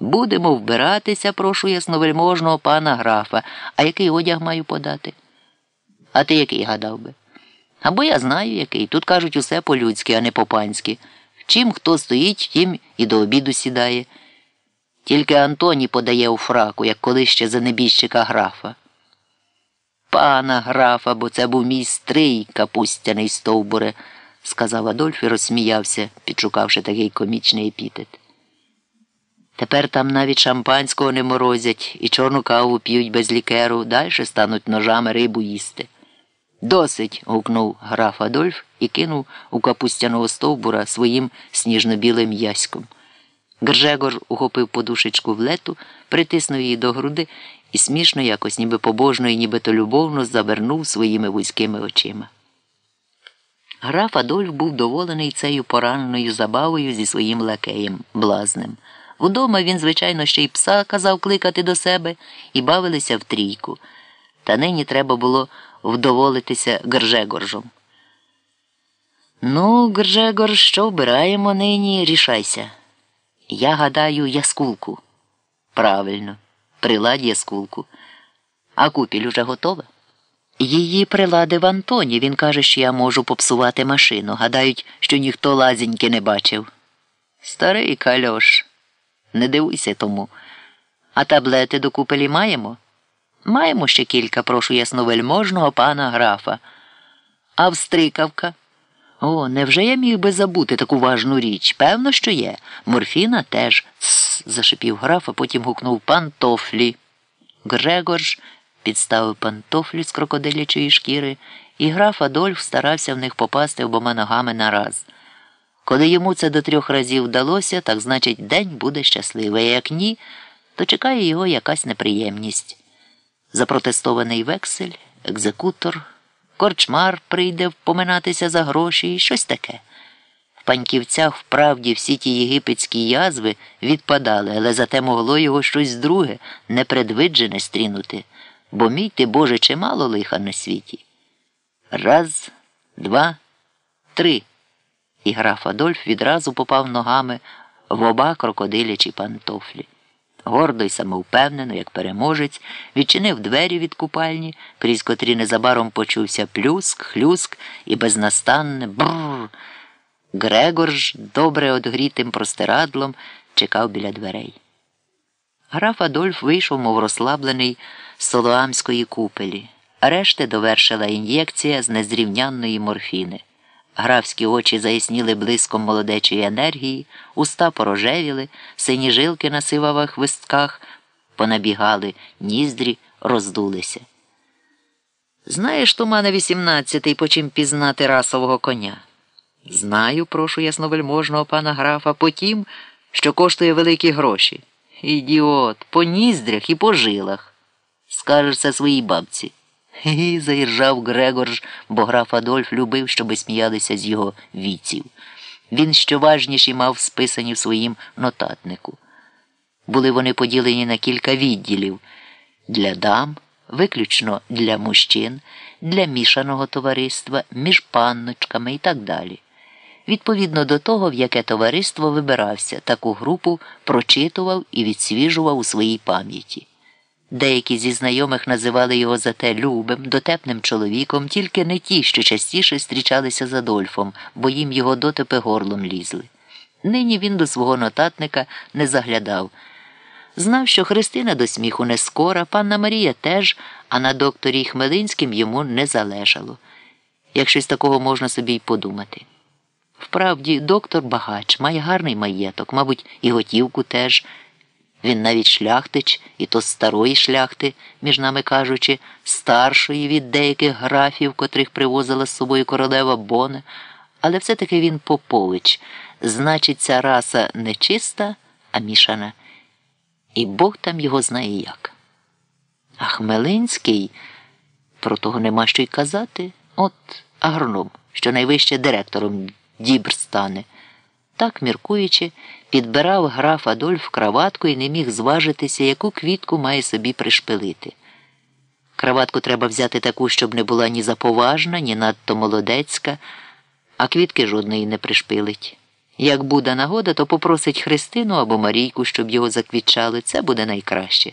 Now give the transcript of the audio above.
Будемо вбиратися, прошу ясновельможного пана графа, а який одяг маю подати? А ти який гадав би? Або я знаю, який. Тут кажуть усе по-людськи, а не по-панськи. Чим хто стоїть, тим і до обіду сідає. Тільки Антоні подає у фраку, як коли ще за небіжчика графа. Пана графа, бо це був мій стрий капустяний стовбуре, сказав Адольф і розсміявся, підшукавши такий комічний епітет. Тепер там навіть шампанського не морозять і чорну каву п'ють без лікеру, далі стануть ножами рибу їсти. Досить. гукнув граф Адольф і кинув у капустяного стовбура своїм сніжно-білим яськом. Гржегор ухопив подушечку в лету, притиснув її до груди і смішно якось, ніби побожно і нібито любовно завернув своїми вузькими очима. Граф Адольф був доволений цією пораненою забавою зі своїм лакеєм, блазнем. Вдома він, звичайно, ще й пса казав кликати до себе і бавилися в трійку. Та нині треба було вдоволитися Гржегоржом. Ну, Гржегор, що вбираємо нині, рішайся. Я гадаю, яскулку. Правильно, приладь яскулку. А купіль уже готова? Її приладив Антоні. Він каже, що я можу попсувати машину. Гадають, що ніхто лазеньки не бачив. Старий кальош, не дивуйся тому. А таблети до купелі маємо? Маємо ще кілька, прошу ясновельможного пана графа. А встрикавка? О, невже я міг би забути таку важну річ? Певно, що є. Морфіна теж. Тсс, зашипів граф, а потім гукнув пантофлі. Грегорж підставив пантофлі з крокодилячої шкіри, і граф Адольф старався в них попасти обома ногами нараз. Коли йому це до трьох разів вдалося, так значить, день буде щасливий, а як ні, то чекає його якась неприємність. Запротестований вексель, екзекутор, корчмар прийде поминатися за гроші і щось таке. В паньківцях вправді всі ті єгипетські язви відпадали, але зате могло його щось друге, непредвиджене стрінути, бо мій ти, Боже, чимало лиха на світі. Раз, два, три. І граф Адольф відразу попав ногами в оба крокодилячі пантофлі. Гордо й самовпевнено, як переможець, відчинив двері від купальні, крізь котрі незабаром почувся плюск, хлюск і безнастанне бррр. Грегор ж, добре одгрітим простирадлом, чекав біля дверей. Граф Адольф вийшов, мов розслаблений з солоамської купелі, решти довершила ін'єкція з незрівнянної морфіни. Графські очі заясніли блиском молодечої енергії, уста порожевіли, сині жилки на сивавих вистках понабігали, ніздрі роздулися. Знаєш, Тумана вісімнадцятий, по чим пізнати расового коня? Знаю, прошу ясновельможного пана графа, по тім, що коштує великі гроші. Ідіот, по ніздрях і по жилах. Скажеш це своїй бабці. Хі, заіржав Грегорж, бо граф Адольф любив, щоби сміялися з його віців. Він що важніші мав списані в своїм нотатнику. Були вони поділені на кілька відділів для дам, виключно для мужчин, для мішаного товариства, між панночками і так далі. Відповідно до того, в яке товариство вибирався, таку групу прочитував і відсвіжував у своїй пам'яті. Деякі зі знайомих називали його зате любим, дотепним чоловіком, тільки не ті, що частіше зустрічалися з Адольфом, бо їм його дотепи горлом лізли. Нині він до свого нотатника не заглядав. Знав, що Христина до сміху не скора, панна Марія теж, а на докторі Хмелинським йому не залежало. Як щось такого можна собі й подумати. Вправді, доктор багач, має гарний маєток, мабуть, і готівку теж. Він навіть шляхтич, і то старої шляхти, між нами кажучи, старшої від деяких графів, котрих привозила з собою королева Боне, але все-таки він Попович. Значить, ця раса не чиста, а мішана. І Бог там його знає як. А Хмелинський, про того нема що й казати, от агроном, що найвище директором дібр стане. Так, міркуючи, підбирав граф Адольф краватку і не міг зважитися, яку квітку має собі пришпилити. Краватку треба взяти таку, щоб не була ні заповажна, ні надто молодецька, а квітки жодної не пришпилить. Як буде нагода, то попросить Христину або Марійку, щоб його заквітчали. Це буде найкраще.